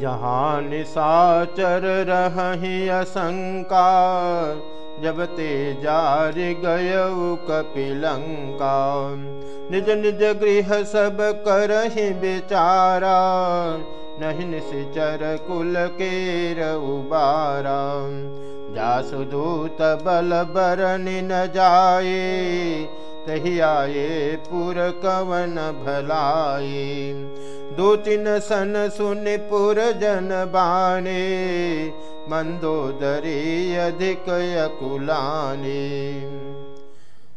जहाँ निशाचर रही असंका जब ते जार गय कपिलंका। निज निज गृह सब करहि बेचारा नहीं निश्चर कुल के उबारा। जासुदूत बल बरन न जाए तही आए पुर कवन भलाए दो तीन सन सुन पुर जन बाने मंदोदरी अधिक यकुलाने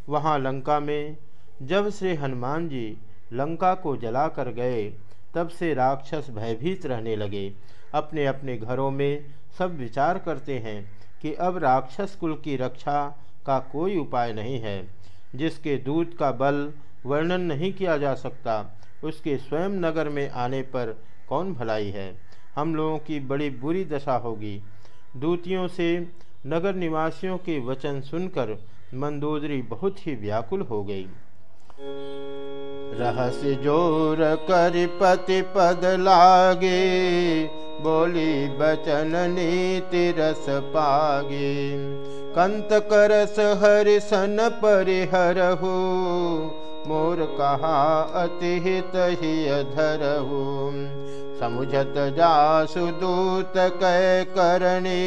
वहाँ लंका में जब श्री हनुमान जी लंका को जला कर गए, तब से राक्षस भयभीत रहने लगे। अपने अपने घरों में सब विचार करते हैं कि अब राक्षस कुल की रक्षा का कोई उपाय नहीं है, जिसके दूत का बल वर्णन नहीं किया जा सकता। उसके स्वयं नगर में आने पर कौन भलाई है? हम लोगों की बड़ी बुरी दशा होगी। दूतियों से नगर निवासियों के वचन सुनकर मंदोदरी बहुत ही व्याकुल हो गई। रहस्य ज़ोर कर पति पद लागे, बोली बचन नीति रस पागे। कंत करस हरि सन परिहरहु मोर कहा अति हित ही धरहु समुझत जासु दूत कै करणी।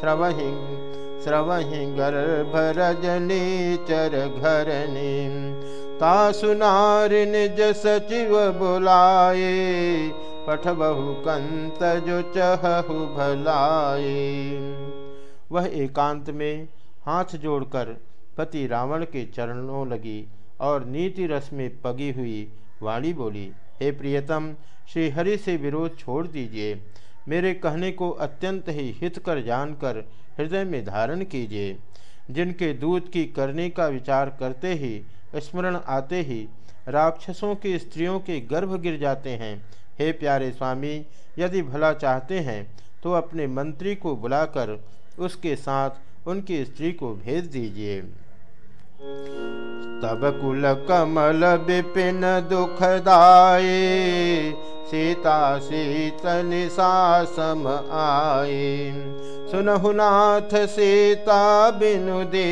श्रवहि श्रवहि गर्भ रजनी चर घरणी तासुनारि निज सचिव बुलाए। पठ बहु कंत जो चहु भलाए। वह एकांत में हाथ जोड़कर पति रावण के चरणों लगी और नीति रस में पगी हुई वाणी बोली, हे प्रियतम श्री हरि से विरोध छोड़ दीजिए। मेरे कहने को अत्यंत ही हित कर जानकर हृदय में धारण कीजिए। जिनके दूध की करने का विचार करते ही, स्मरण आते ही, राक्षसों की स्त्रियों के गर्भ गिर जाते हैं। हे प्यारे स्वामी, यदि भला चाहते हैं तो अपने मंत्री को बुलाकर उसके साथ उनकी स्त्री को भेज दीजिए। तब कुल कमल विपिन दुखदाये सीता शीतन सासम आए सुनहुनाथ सीता बिनु दे